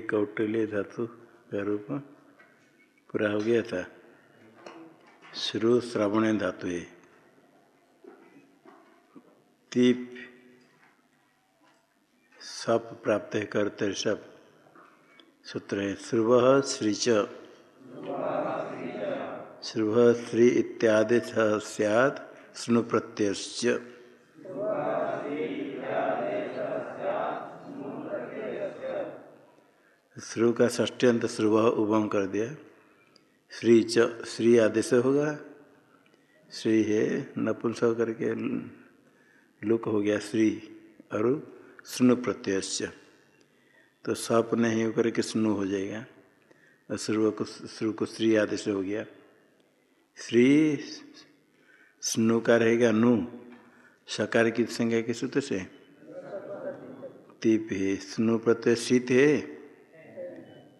कौटल्य धातु का रूप पूरा हो गया था। श्रु श्रवण धातु है। तीप सप प्राप्त है करते सब। सूत्र है श्रुव श्रीच। श्रुव श्री इत्यादि सैद स्नु प्रत्यय श्रु का ष्टंत श्रुव उभम कर दिया। श्री च, श्री आदेश होगा। श्री है नपुंसक करके लुक हो गया श्री और स्नु प्रत्यय तो सप नहीं होकर के स्नु हो जाएगा। और श्रुव को, श्रु को श्री आदेश हो गया। श्री स्नु का रहेगा नु सकार की संज्ञा के सूत्र से। तीप है, स्नु प्रत्यय शीत है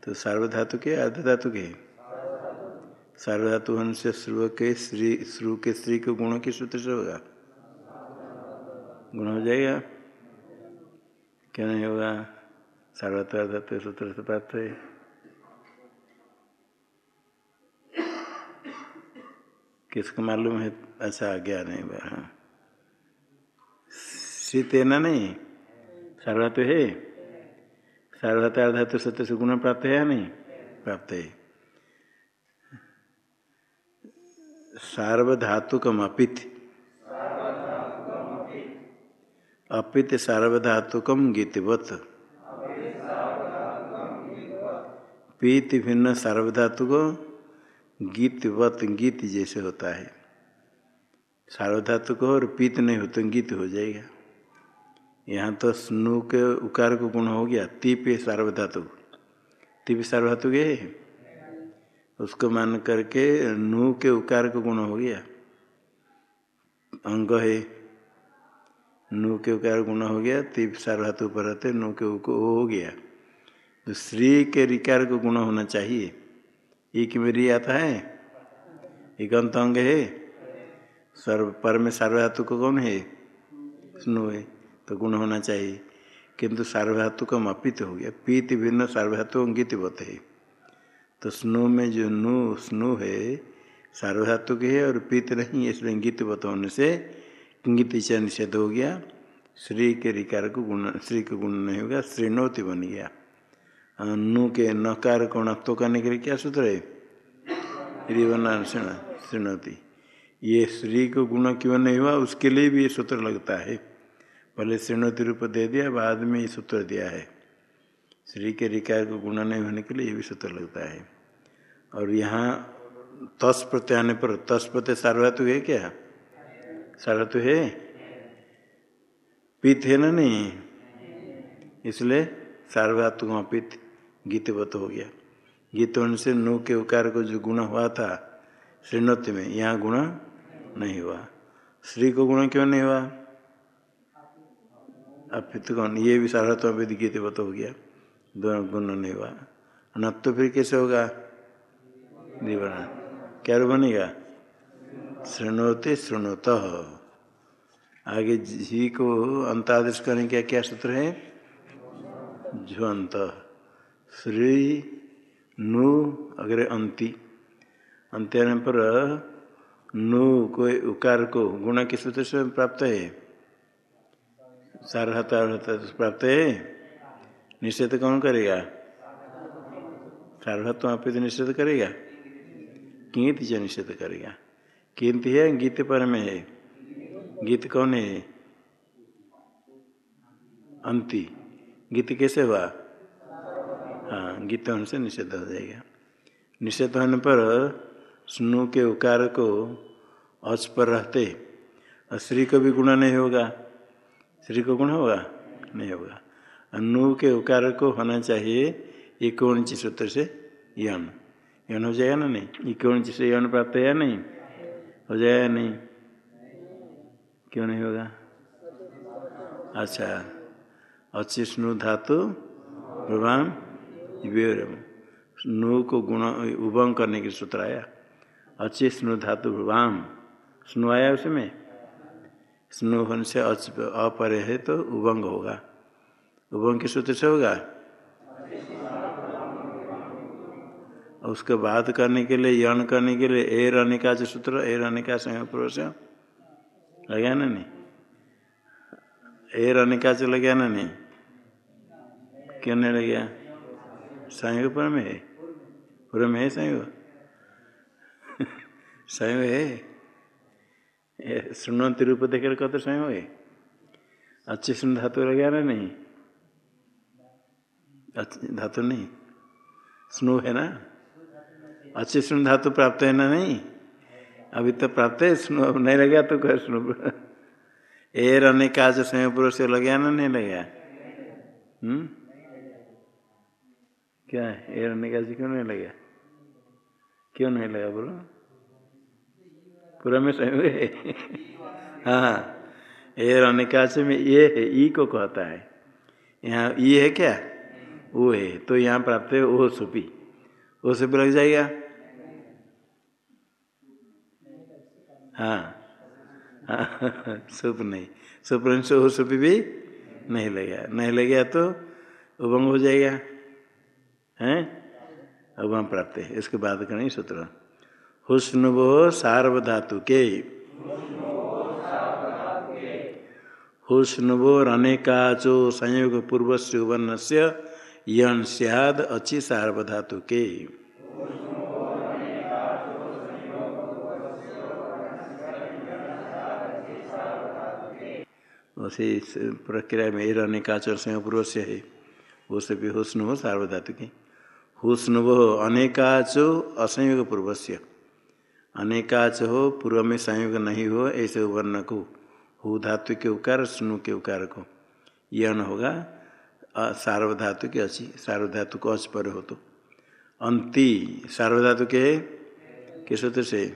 तो सार्वधातु के अर्ध धातु के। सार्वधातु होने से श्रुव के श्री श्रु के श्री के गुणों के सूत्र से होगा। गुण हो जाएगा। क्या नहीं होगा? सार्वधातु अर्धातु सूत्र से प्राप्त है। किसको मालूम है? ऐसा आज्ञा नहीं हुआ हाँ। शीत है ना नहीं? सार्वधातु है? सार्वधातु अर्धातु सत्य से गुण प्राप्त है या नहीं? प्राप्त है। सार्वधातुकम अपित। अपित सार्वधातुकम गीतवत। पीत भिन्न सार्वधातुक गीतवत गीत जैसे होता है। सार्वधातु को और पीत नहीं हो तो गीत हो जाएगा। यहाँ तो स्नु के उकार को गुण हो गया तीप सार्वधातु। तीप सार्वधातु है उसको मान करके नु के उकार को गुण हो गया। अंग है। नु के उकार गुण हो गया तीप सार्वधातु पर रहते, नु के उको हो गया। तो श्री के रिकार को गुण होना चाहिए। एक में री आता है। एक अंत अंग है। सर्व पर में सार्वधातु को कौन है। स्नु है तो गुण होना चाहिए। किंतु सार्वधातु का अपित हो गया। पीत भिन्न सार्वधातु अंगित होते है। तो स्नो में जो नु, स्नु है, सार्वधातु के है और पीत नहीं इसलिए अंगित इंगित होने से इंगित निषेध हो गया। श्री के रिकार को गुण, श्री को गुण नहीं होगा श्रीनोति बन गया। नु के नकार को नत्व करने के लिए क्या सूत्र है रिवना श्रीणोति ये श्री को गुण क्यों नहीं हुआ उसके लिए भी ये सूत्र लगता है पहले श्रीणोति रूप दे दिया बाद में ये सूत्र दिया है श्री के रिकार को गुण नहीं होने के लिए ये भी सूत्र लगता है और यहाँ तस् प्रत्यय आने पर तस् प्रत्यय सार्वधातु है क्या सार्वधातु है पित है ना नहीं इसलिए सार्वधातु पित गीतवत हो गया। गीत से नु के उकार को जो गुण हुआ था, श्रीनोत्य में, यहाँ गुण नहीं हुआ। श्री को गुण क्यों नहीं हुआ? अपित कौन? ये भी सार्वधातु अपित गीतवत हो गया। दोनों गुण नहीं हुआ। नत तो फिर कैसे होगा? निवरण। क्या बनेगा? श्रृणोते श्रृणोत आगे जी को अंतादेश करने का क्या सूत्र है? ज्वंत श्री नु अग्रे अंति। अंत्य पर, नु को उकार को, गुण के सूत्र से प्राप्त है? सार्वता प्राप्त है? निषेध कौन करेगा? सार्वत्व आप तो निषेध करेगा। किंत जो निषेध करेगा। किंत है, गीत पर में है। गीत कौन है? अंति। गीत कैसे हुआ? हाँ गीत होने से निषेध हो जाएगा। निषेध होने पर स्नु के उकार को अच पर रहते, और श्री को भी गुण नहीं होगा। श्री को गुण होगा? नहीं होगा। नु के उकार को होना चाहिए इकोण सूत्र से यन। यन हो जाएगा ना नहीं? इकोण से यन प्राप्त है या नहीं? हो जाएगा नहीं? क्यों नहीं होगा? अच्छा। अच्छी स्नु धातु प्रभाम नु को गुण उभम करने के सूत्र आया। अच्छी स्नु धातु वाम, स्नु आया उसमें? स्नु होने से अच अपरे है तो उभंग होगा। उभंग के सूत्र से होगा? उसके बाद करने के लिए, यण करने के लिए, ए रहने का जो सूत्र, ए रहने का संयोग पुरुष लगा ना नहीं? ए रहने का लगा ना नहीं? क्यों नहीं लग संयोग पर में है। पूरा में है संयोग? संयोग है? सुनवंती रूप देकर कत संयोग है? अच्छी सुन धातु लगा ना नहीं? अच्छी धातु नहीं। स्नो है ना? अच्छी सुन धातु प्राप्त है ना नहीं? अभी तो प्राप्त है, स्नो अब नहीं लगा तो कह स्नो? ए रहने का जो संयोग पुरुष से लगा ना नहीं लगा। हम्म? क्या है? ए रहने क्यों नहीं लगा? क्यों नहीं लगा बोलो? पूरा में संयोग है हाँ। ए रहने का में ये है, ई को कहता है। यहाँ ई है क्या? वो है। तो यहाँ प्राप्त है ओ सुपी। ओ सुपी लग जाएगा? हाँ। हाँ सुप नहीं। सुप से ओ सुपी भी नहीं लगेगा। नहीं लगेगा तो उभंग हो जाएगा। हैं? अब प्राप्त है। इसके बाद करेंगे सूत्र। हुस्नुवो सार्वधातु के। हुस्नुवो अनेकाचो संयोग पूर्व से वर्ण से यन सियाद अच्छी सार्वधातु के। उसी प्रक्रिया में रहने का आचर संयोग पूर्व से है। वो से भी हुस्न हो सार्वधातु की। हुस्न वो अनेकाचो असंयोग पूर्व से अनेकाच हो पूर्व में संयोग नहीं हो, ऐसे वर्ण को, हु धातु के उकार, स्नु के उकार को। यह न होगा सार्वधातु के अच्छी सार्वधातु को अच पर हो तो। अंति, सार्वधातु के किस सूत्र से?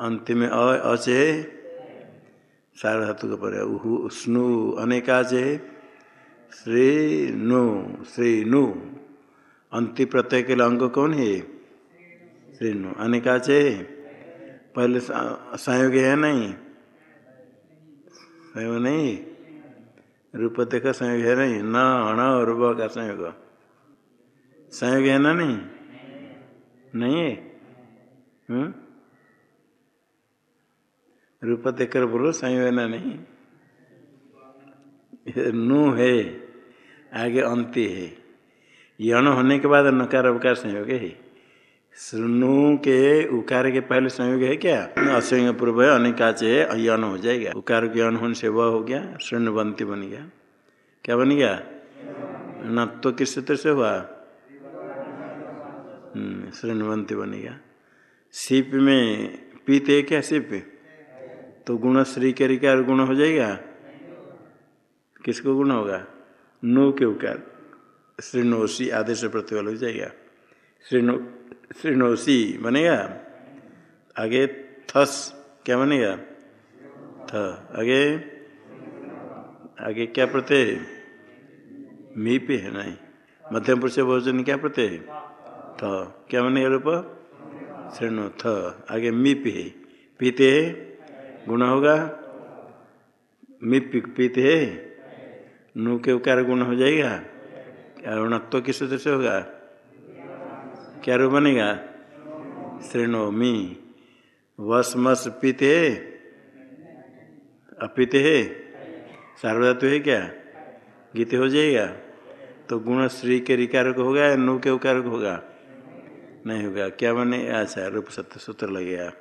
अंतिम में अ, अच है? सार्वधातु के पर स्नु, अनेकाच है? श्री नु श्री नु अंति प्रत्यय के लिए अंग कौन है? नु अनेकाच पहले संयोग है नहीं? संयोग नहीं? रूपते का संयोग है नहीं? न, अण और व का संयोग। संयोग है ना नहीं? नहीं हम्म? रूप देखकर बोलो, संयोग है ना नहीं? नु है। आगे अंति है। यण होने के बाद नकार अवकार संयोग है। सुनु के उकार के पहले संयोग है क्या? असंग पूर्व है अनिकाच यण हो जाएगा। उकार के यण होने से वह हो गया, शून्यवंती बन गया। क्या बन गया? न तो किस सूत्र से हुआ? शून्यवंती बन गया। सीप में पीते क्या सिप? तो गुण श्री के रिकार गुण हो जाएगा? किसको गुण होगा? नो के उकार। श्रीनोसी आदेश प्रतिबल हो जाएगा श्रीनो श्रीनोसी बनेगा आगे थस क्या बनेगा थ आगे आगे क्या प्रत्यय मी पे है नहीं मध्यम पुरुष भोजन क्या प्रत्यय थ क्या बनेगा रूप श्रेणु थ आगे मी पे है पीते है गुण होगा मी पीते है नु के उकार गुण हो जाएगा अरुणत्व किस से होगा? क्या रूप बनेगा? श्रेणोमी वस मस पीते। अपीते है। सार्वधातु है क्या? गीते हो जाएगा। तो गुण श्री के रिकार को होगा या नु के उकार को होगा? नहीं होगा। क्या बने? अच्छा रूप सत्य सूत्र लगेगा।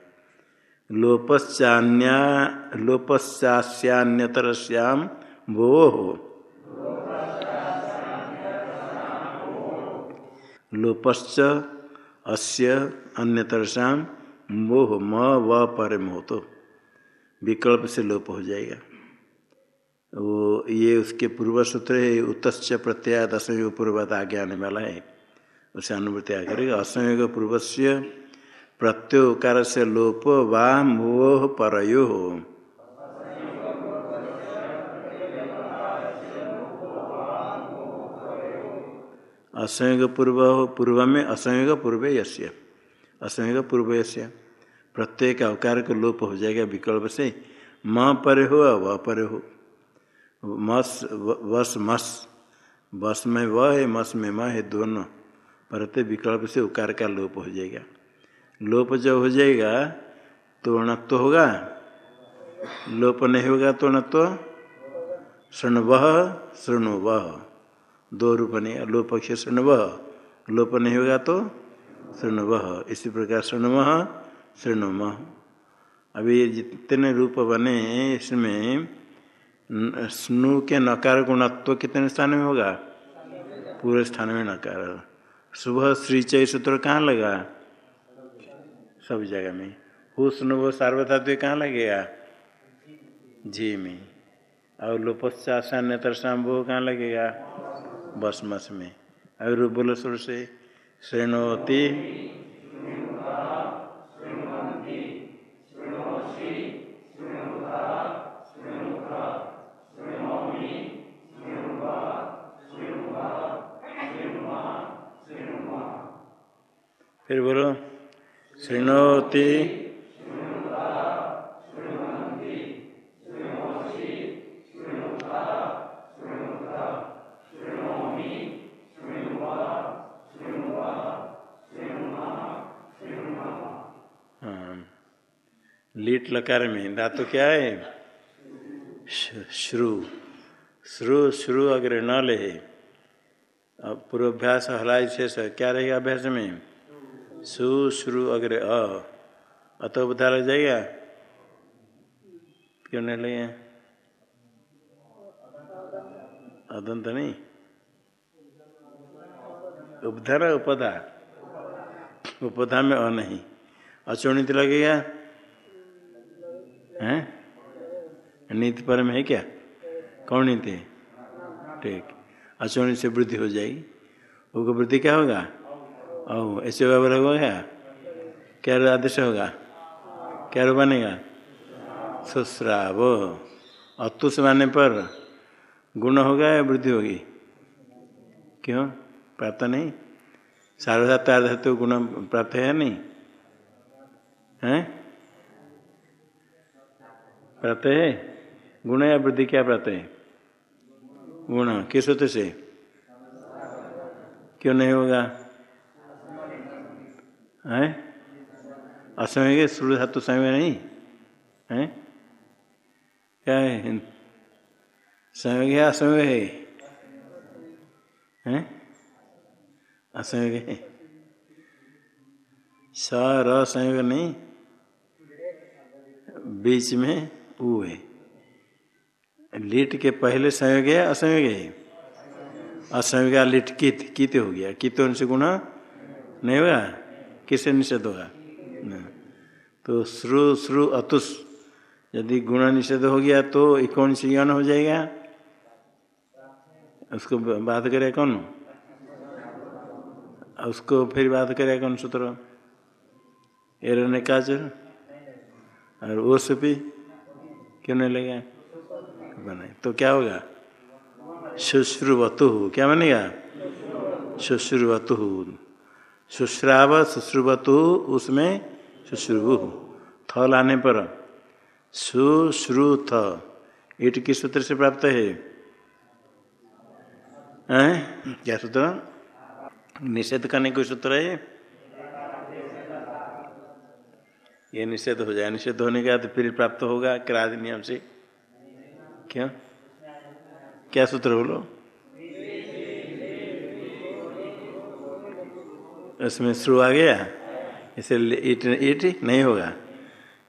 लोपश्चान्यतर श्याम भो हो। लोपश्च, अस्य अन्यतरसाम मोह म व पर मोह तो विकल्प से लोप हो जाएगा। वो ये उसके पूर्व सूत्र है उत्तश्च प्रत्यय असंयोग पूर्वत आगे आने वाला है। उसे अनुभूति आ करेगा। असंयोग पूर्व से प्रत्योकार से लोप वा मोह परयो। असंयोग पूर्व पूर्व में असंयोग पूर्व यश्य असमय का पूर्व यश्य प्रत्येक अवकार को लोप हो जाएगा विकल्प से। म परे हो व परे हो। मस वस, मस। बस में व है, मस में म है, दोनों। परते विकल्प से उकार का लोप हो जाएगा। लोप जब हो जाएगा तो अणत्व होगा। लोप नहीं होगा तो अणत्व शृण वह शृणु वह दो रूप नहीं लोप से शृण वह लोप नहीं होगा तो शृण वह इसी प्रकार शृणुमह शृणुमह अभी जितने रूप बने इसमें, स्नु के नकार गुणत्व कितने स्थान में होगा? पूरे स्थान में नकार। सुबह श्री चय सूत्र कहाँ लगा? सब जगह में। हु स्नु सार्वधातु कहाँ लगेगा जी में। और लोपस्यान्य तरसाम वो कहाँ लगेगा? बस मस में और बोलो सुर से श्रेणोती। फिर बोलो श्रृणोति। लकार में धातु क्या है? श्रु श्रु श्रु अग्र न ले, अब पूर्वाभ्यास हलाई शेष क्या रहेगा अभ्यास में? सु, श्रु अग्र अ अत बुधा लग जाएगा? क्यों नहीं लगे? अदंत नहीं। उपधा ना उपधा। उपधा में अ नहीं। अचोणित लगेगा? हैं? नीति पर में है क्या? कौन नीति है? ठीक। अचोणित से वृद्धि हो जाएगी। वो वृद्धि क्या होगा? ओ ऐसे बराबर होगा क्या? आदेश होगा? क्या रो बनेगा? सुश्राव अतुष मानने पर गुण होगा या वृद्धि होगी? क्यों? प्राप्त नहीं? सार्वधातु गुण प्राप्त है नहीं? है? है? गुण या वृद्धि क्या है? गुण। किस होते से? क्यों नहीं होगा? है? असमय के सूर्य धातु समय नहीं? है? क्या है? समय है असमय है? हैं? असमय है। स, र संयोग नहीं? बीच में ऊ है। लिट के पहले संयोग है, असंयोग है? असंयोग लिट, कित कित हो गया। कित से गुणा नहीं होगा किससे निषेध होगा तो श्रु श्रु, अतुष, यदि गुण निषेध हो गया तो कौन सी यौन हो जाएगा। उसको बात करे कौन? उसको फिर बात करे कौन सूत्र? एरने काजर और भी क्यों नहीं लगे? बने तो क्या होगा? शुश्रुवतु क्या बनेगा? शुश्रुवतु शुश्राव शुश्रुवतु उसमें शुश्रुवु थ लाने पर। सुश्रुथ ईट किस सूत्र से प्राप्त है? हैं? क्या सूत्र? निषेध करने कोई सूत्र है? ये निषेध हो जाए। निषेध होने के बाद फिर प्राप्त होगा क्राद नियम से। क्या? क्या सूत्र बोलो? इसमें श्रु आ गया? इसे ईट ईट नहीं होगा।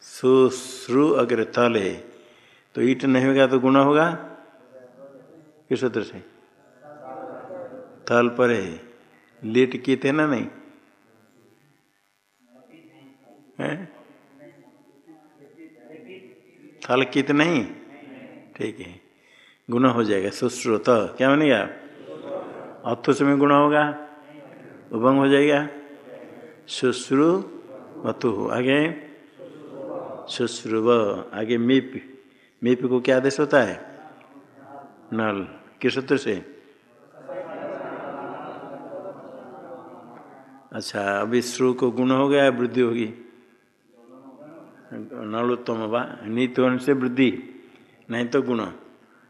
सुश्रु अगर थल है तो ईट नहीं होगा तो गुण होगा? किस सूत्र से? थल पर। है लीट की थे ना नहीं? है? थल कित नहीं? ठीक है। गुण हो जाएगा। सुश्रुत क्या बनेगा? अथुष में गुण होगा। उभंग हो जाएगा। शुश्रु मथु आगे। शुश्रुव। आगे मीप। मीप को क्या आदेश होता है? नल। किस सूत्र से? अच्छा अभी श्रु को गुण हो गया, वृद्धि होगी। नलोत्तम वा नित से वृद्धि नहीं तो गुण।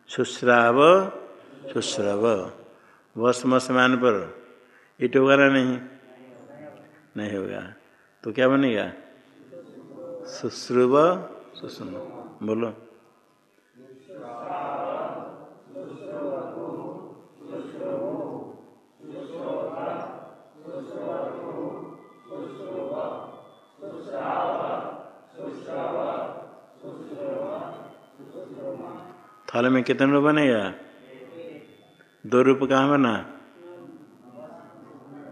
शुश्राव शुश्राव। वस्म समान पर ईट होगा ना नहीं। नहीं होगा। तो क्या बनेगा? शुश्रुव सुषम बोलो। थल में कितने रूप बनेगा दो रूप कहाँ बना?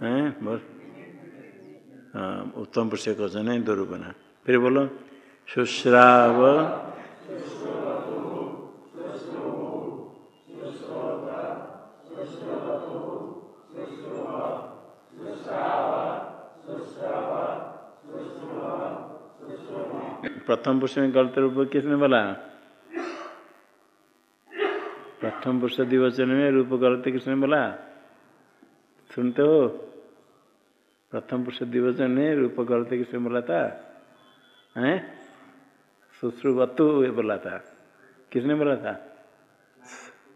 है? बस। हाँ उत्तम पुरुष क्वेश्चन है, दो रूप बना। फिर बोलो, शुश्राव। प्रथम पुरुष में गलत रूप किसने बोला? प्रथम पुरुष दिवचन में रूप गलत किसने बोला? सुनते हो? प्रथम पुरुष दिवचन में रूप गलत किसने बोला था? हैं? सुश्रुवतु बोला था। किसने बोला था?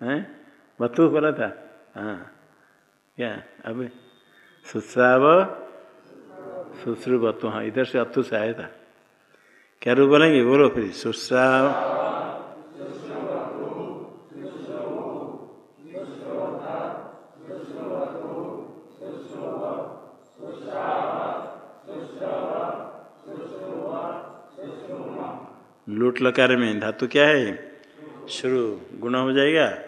हैं? वतु बोला था? हाँ। क्या? अब सुश्राव सुश्रुवतु हाँ इधर से अतु से आया था। क्या रूप बोलेंगे? बोलो फिर। सुश्राव। लूट लकार में धातु क्या है? शुरू, गुण हो जाएगा?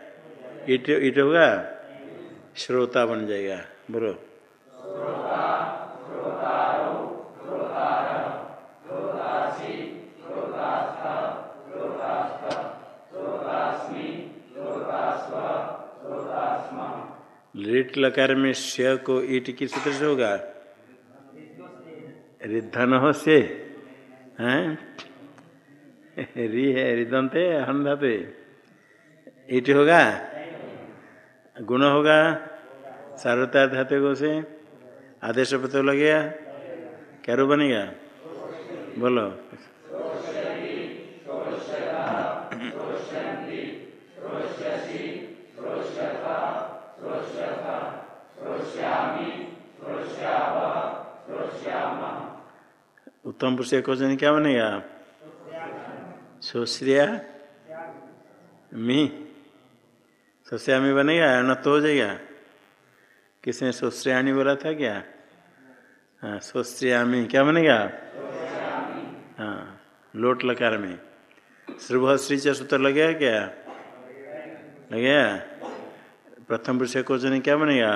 ईट ईट होगा? श्रोता बन जाएगा। बोलो। लिट लकार में श को ईट किस सूत्र से होगा? रिधन हो से हैं? री है रिदंत हन धातु ईट होगा? गुण होगा? सार्वता धातु को से आदेश पत्र लगेगा? क्या रू बनेगा? बोलो। उत्तम पुरुष क्वेश्चन क्या बनेगा? सुश्रिया मी सुश्रियामी बनेगा न तो हो जाएगा किसने सुश्रियाणी बोला था क्या हाँ सुश्रियामी क्या बनेगा हाँ लोट लकार में श्रुभ श्री सूत्र लगेगा क्या लगेगा प्रथम पुरुष क्वेश्चन क्या बनेगा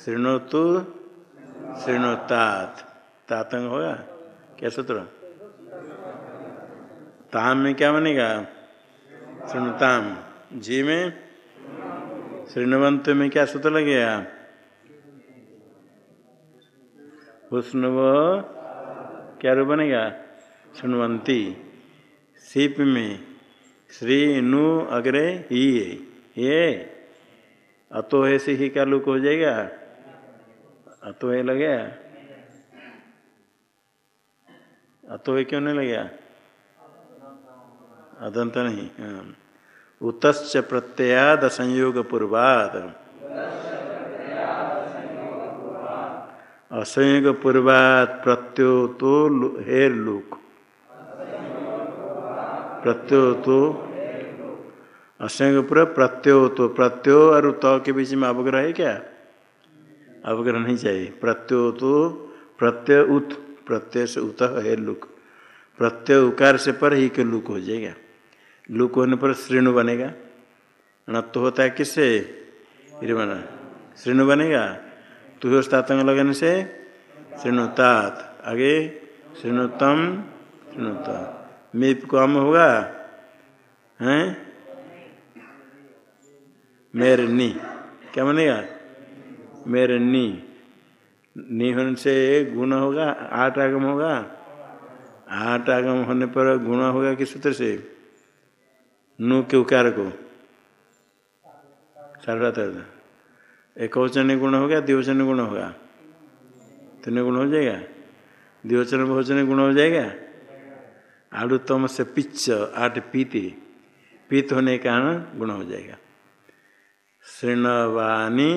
श्रृणोतु श्रृणोतात तातंग होगा क्या सूत्र ताम में क्या बनेगा? श्रृणुताम जी में? श्रृणवंत में क्या सूत्र लगेगा? उष्णव क्या रूप बनेगा? सुनवंती सीप में। श्री नु अग्रे ही। है ये? अतो है से ही क्या लुक हो जाएगा? अतो है लगे अतो है क्यों नहीं लगेगा? अदंत नहीं उत प्रत्ययाद संयोग पूर्वाद। असंयोग पूर्वाद प्रत्यो तो हेर लुक। प्रत्यो तो असंयोग पूर्व प्रत्यो तो प्रत्यो और त के बीच में अवग्रह है क्या? अवग्रह नहीं चाहिए। प्रत्यो तो प्रत्यय उत, प्रत्यय से उत है लुक। प्रत्यय उकार से पर ही के लुक हो जाएगा। लुक होने पर श्रेणु बनेगा। णत्व तो होता है किससे? बना श्रेणु बनेगा? तुह तातंग लगने से? श्रेणुतात आगे श्रेणुतम श्रेणुत मीप को अम होगा? हैं? मेरे नी क्या बनेगा? मेरे नी नी होने से गुण होगा? आठ आगम होगा? आठ आगम होने पर गुण होगा किस सूत्र से? नु के उकार को एक वचन गुण होगा द्विवचन गुण होगा तीन गुण हो जाएगा द्विवचन बहुवचन गुण हो जाएगा आड़ू तम से पिच आठ पीते पीत होने के कारण गुण हो जाएगा श्रृणवानी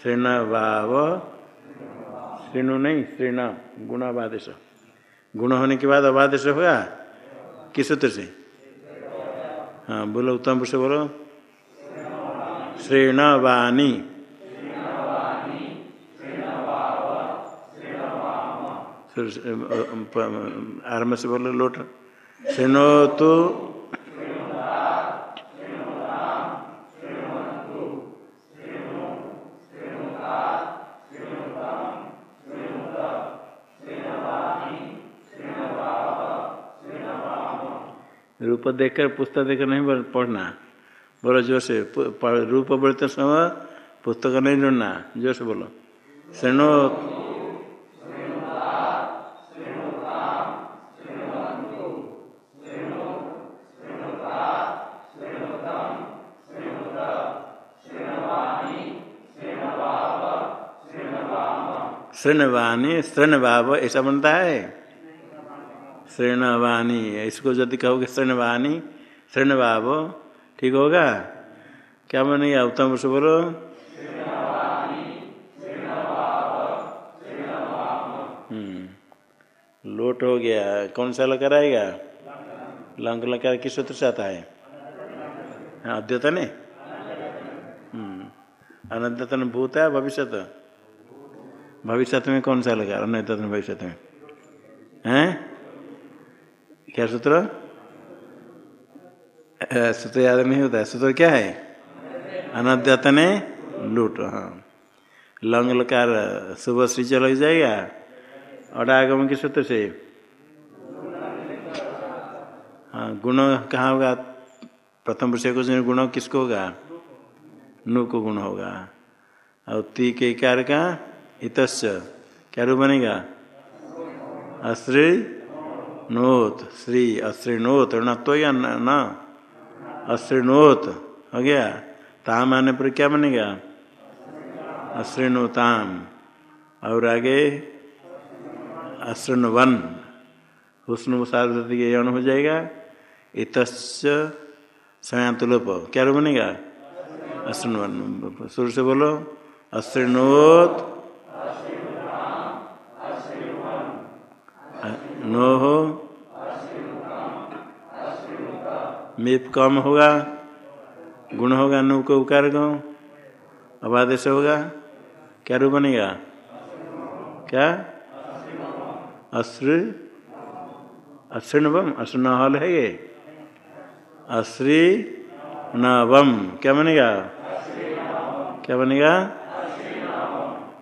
श्रृणवाव श्रृणु नहीं श्रृण गुण अबादेश गुण होने के बाद अबादेश होगा किस सूत्र से हाँ बोलो उत्तम पुरुष बोलो श्रेणवाणी आरंभ से बोलो लोट श्रेणो तो देखकर, पुस्तक देखकर नहीं बोल पढ़ना। बोलो जो से रूप बोलते समय पुस्तक नहीं ढूंढना। जो से बोलो। श्रेणो, श्रृणवाणी श्रृणभाव ऐसा बनता है। श्रृणवाणी इसको यदि कहोगे श्रृणवाणी श्रृणभाव ठीक होगा? क्या बनेगा उत्तम से बोलो। लोट हो गया। कौन सा लकार आएगा? लंक लकार किस सूत्र से आता है? हाँ? अद्यतन अनद्यतन भूत है भविष्य भविष्य में कौन सा लगा? अनद्यतन भविष्य में। हैं? क्या सूत्र? सूत्र याद नहीं होता। है सूत्र क्या है? अनद्यतने लूट हाँ। लंग लकार सुबह श्री चल जाएगा। और आगम के सूत्र से? हाँ गुण कहाँ होगा? प्रथम विषय को गुण किसको होगा? नु को गुण होगा। और ती के कार का? इतस् क्या रूप बनेगा? अश्री नोत, श्री अश्रीनोत ऋणत्व या न अश्रीनोत हो गया? ताम आने पर क्या बनेगा? अश्रीणुताम और आगे अश्रृणवन हुस्न सार्वधि के यौन हो जाएगा। इत संयातुलोप। क्या बनेगा? अश्रृणवन शुरू से बोलो। अश्रृणोत नो हो मीप कम होगा, गुण होगा, नु को उकार गो अब आदेश होगा, क्या रूप बनेगा? क्या? अश्र। अश्रृणवम अश्र हल है ये। अश्री नवम क्या बनेगा? क्या बनेगा?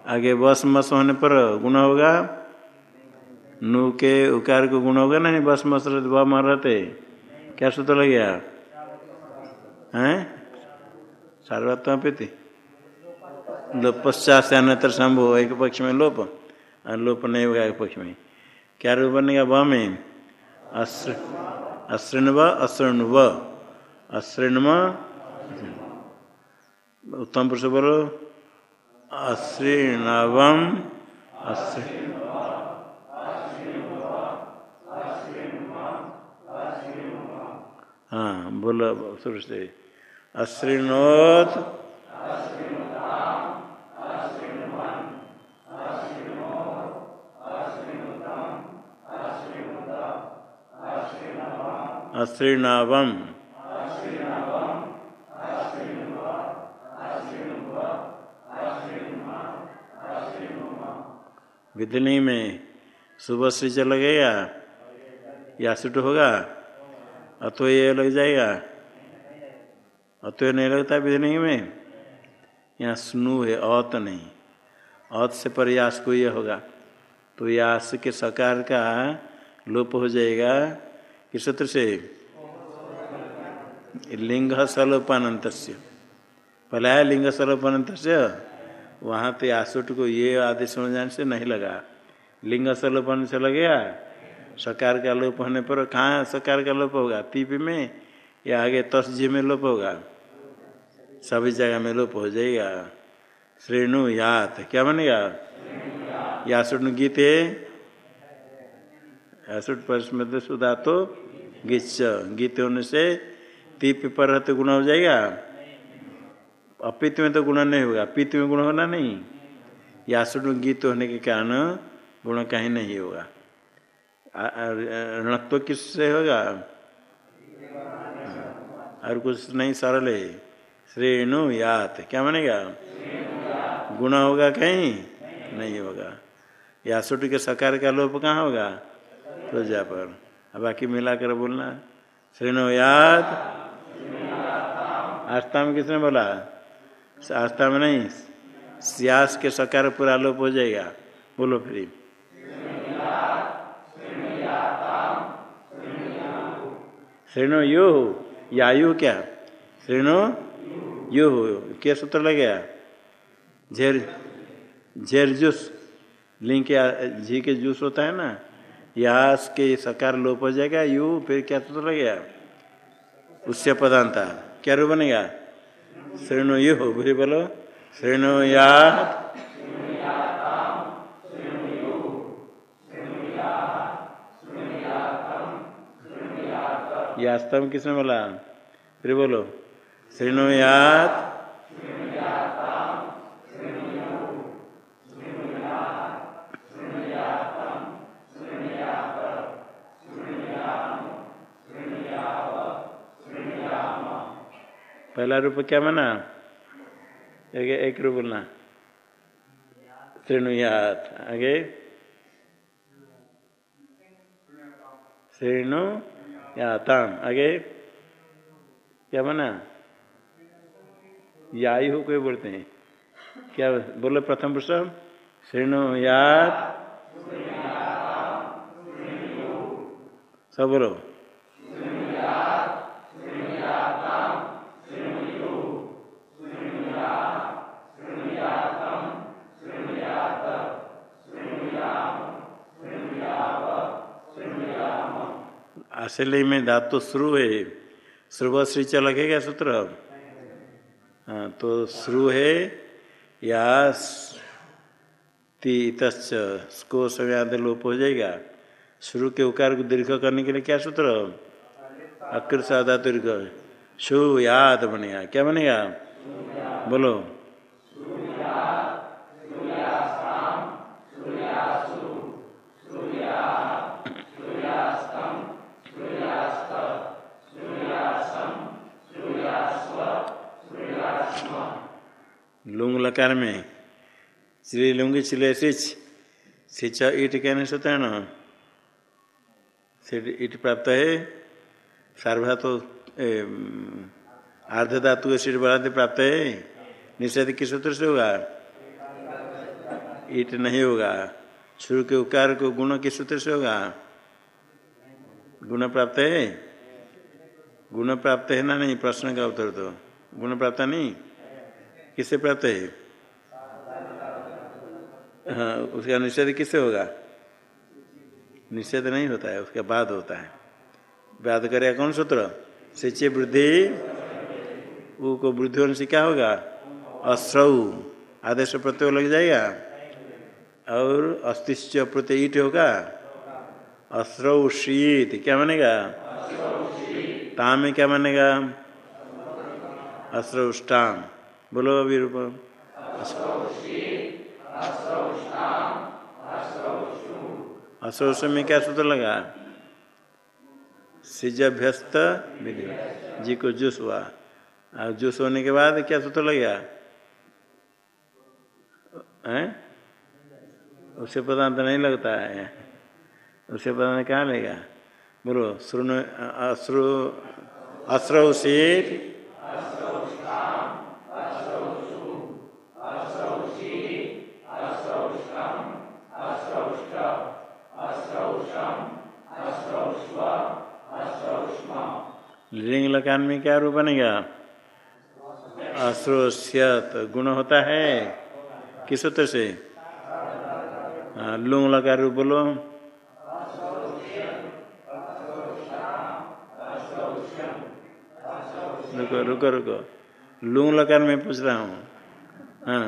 आगे बस मस होने पर गुण होगा नु के उकार को गुण होगा नहीं? बस मस बम रहते। क्या सूत्र लग गया? हैं? सार्वत्मा पे पश्चात से अन्यत्र संभव एक पक्ष में लोप। और लोप नहीं होगा एक पक्ष में। क्या रूप बनेगा व में? अश्रृणव अश्रृणव अश्रृणव उत्तम पुरुष बोलो। अश्रीणवम अश्री हाँ बोलो, शुरू से। अश्रीणोत अश्रीणवम विधि में सुबह से चल गया? या सुट होगा? अतो ये लग जाएगा। अतो नहीं लगता विधि में? यहाँ स्नु है अत नहीं। अत से पर यास को ये होगा। तो यास के सकार का लोप हो जाएगा। किस सूत्र से? लिंग सलोपानंत पहले आया लिंग सलोपानंत वहाँ तो आसुट को ये आदेश हो जाने से नहीं लगा। लिंग सलोपन से लगेगा सकार का लोप होने पर कहाँ सकार का लोप होगा? तीप में या आगे तस्जी में लोप होगा? सभी जगह में लोप हो जाएगा। श्रेणु यात, क्या बनेगा? यासुट गीत। यासुट परस्मृत सुधा तो गिच्छ गीत होने से तीप पर रहते गुण हो जाएगा? अपित में तो गुण नहीं होगा। पित में गुण होना नहीं। यासुट गीत होने के कारण गुण कहीं नहीं होगा। ऋणत्व किससे होगा? और कुछ नहीं, सरल। है श्रेणु यात। क्या मानेगा गुण होगा कहीं? नहीं होगा। यासुट के सकार का लोप कहाँ होगा? प्रजा पर अब बाकी मिलाकर बोलना। श्रेणु याद आस्था में किसने बोला? आस्था में नहीं। सियास के सकार पूरा लोप हो जाएगा। बोलो फिर। श्रेणु यो यायु क्या? श्रेणु यो हो? क्या सूत्र लग गया झेर झेर जूस। लिंग के झी के जूस होता है ना? यास के सकार लोप हो जाएगा, यू, फिर क्या सूत्र लग गया उससे पदांता। क्या रू बनेगा? श्रेणु यु बुरी बोलो। श्रेणु या यास्तव किसने बोला? फिर बोलो श्रेणुयात पहला रूप क्या माना? एक, एक रूप बोलना। श्रेणुयात आगे। श्रेणु याताम आगे? क्या बना? यायु हो कोई बोलते हैं। क्या बोलो प्रथम पुरुष श्रेणु याद। सब बोलो। आशल्य में धातु श्रु है। श्रुव श्रीच लगेगा सूत्र? हाँ तो श्रु है, या तस् को समयाद लोप हो जाएगा। शुरू के उकार को दीर्घ करने के लिए क्या सूत्र? अकृत साधा दीर्घ। शु याद बनेगा। क्या बनेगा? बोलो। लुंग लकार में श्री लुंगी छिले सिच। सिच ईट कहने से होता है ना ईट प्राप्त है। सार्वधातु आर्ध धातु सीट बढ़ाते प्राप्त है। निषेध किस सूत्र से होगा? ईट नहीं होगा। शुरू के उकार को गुण किस सूत्र से होगा? गुण प्राप्त है? गुण प्राप्त है ना नहीं? प्रश्न का उत्तर तो गुण प्राप्त नहीं? किससे प्राप्त है? हाँ उसका निषेध किससे होगा? निषेध नहीं होता है, उसके बाद होता है। बाद करेगा कौन सूत्र? सिंचे वृद्धि को वृद्धि होने से क्या होगा? अश्रऊ। आदेश प्रत्यय लग जाएगा। और अस्तिश्च प्रत्यय ईट होगा। अश्रऊ शीत, क्या मानेगा? ताम में क्या मानेगा? अश्रौष्टाम बोलो अभी रूप अश्रोष में क्या सूत्र लगा? सिजभ्यस्त विधि। जी को जूस हुआ। और जूस होने के बाद क्या सूत्र लग? लगेगा हैं? उससे तो नहीं लगता है। उसे पता नहीं कहाँ लेगा? बोलो श्रुन अश्रु लिंग लकान में क्या रूप बनेगा? अश्रोष्यत गुण होता है। किस सूत्र से? हाँ लुंग लगा रूप बोलो। रुको रुको रुको। लुंग लकार में पूछ रहा हूँ। हाँ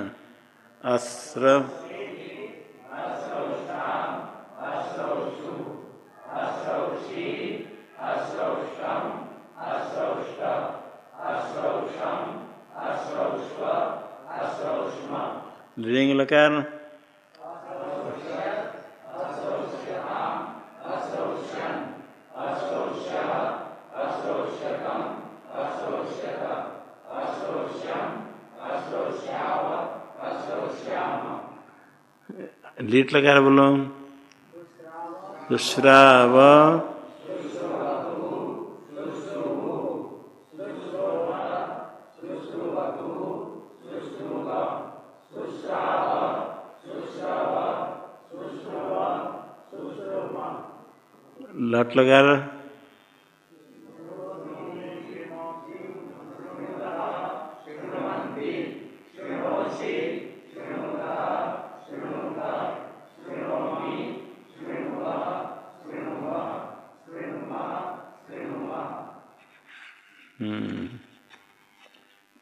अस्र लकार लीट लगा बोलो दुष्राव। लगा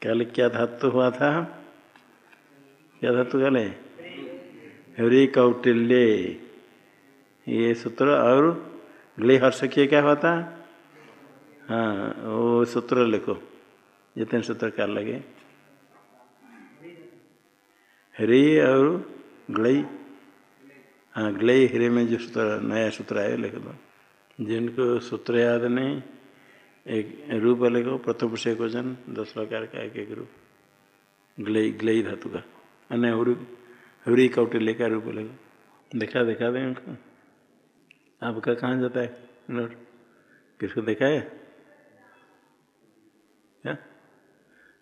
कल क्या धातु हुआ था? क्या धातु कल हरि कौटिल्य ये सूत्र और ग्ले हर्ष किए क्या था हाँ? वो सूत्र लिखो। जितने सूत्र क्या लगे। हरि और ग्लई हाँ ग्लई हरे में जो सूत्र, नया सूत्र आए लिख दो। जिनको सूत्र याद नहीं, एक रूप लिखो, प्रथम एक वचन दस प्रकार का एक एक रूप। ग्लई ग्लई धातु का। अन्य हरी कौटिल्य का रूप लिखो। देखा देखा दें उनको। आपका कहाँ जाता है? नोट। किसको देखा है? क्या?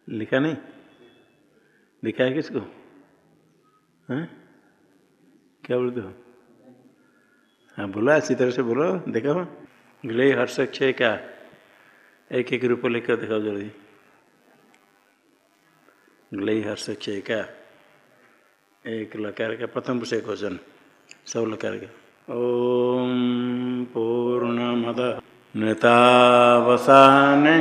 लिखा नहीं? लिखा है किसको? हाँ? क्या बोलते हो? हाँ बोलो, अच्छी तरह से बोलो, देखो। ग्ले हर्ष क्षय का एक एक रूप लेकर दिखाओ जल्दी। ग्लई हर्ष क्षय का एक लकार का, प्रथम एक वचन सब लकार का। ओम पूर्णमद नृतावसाने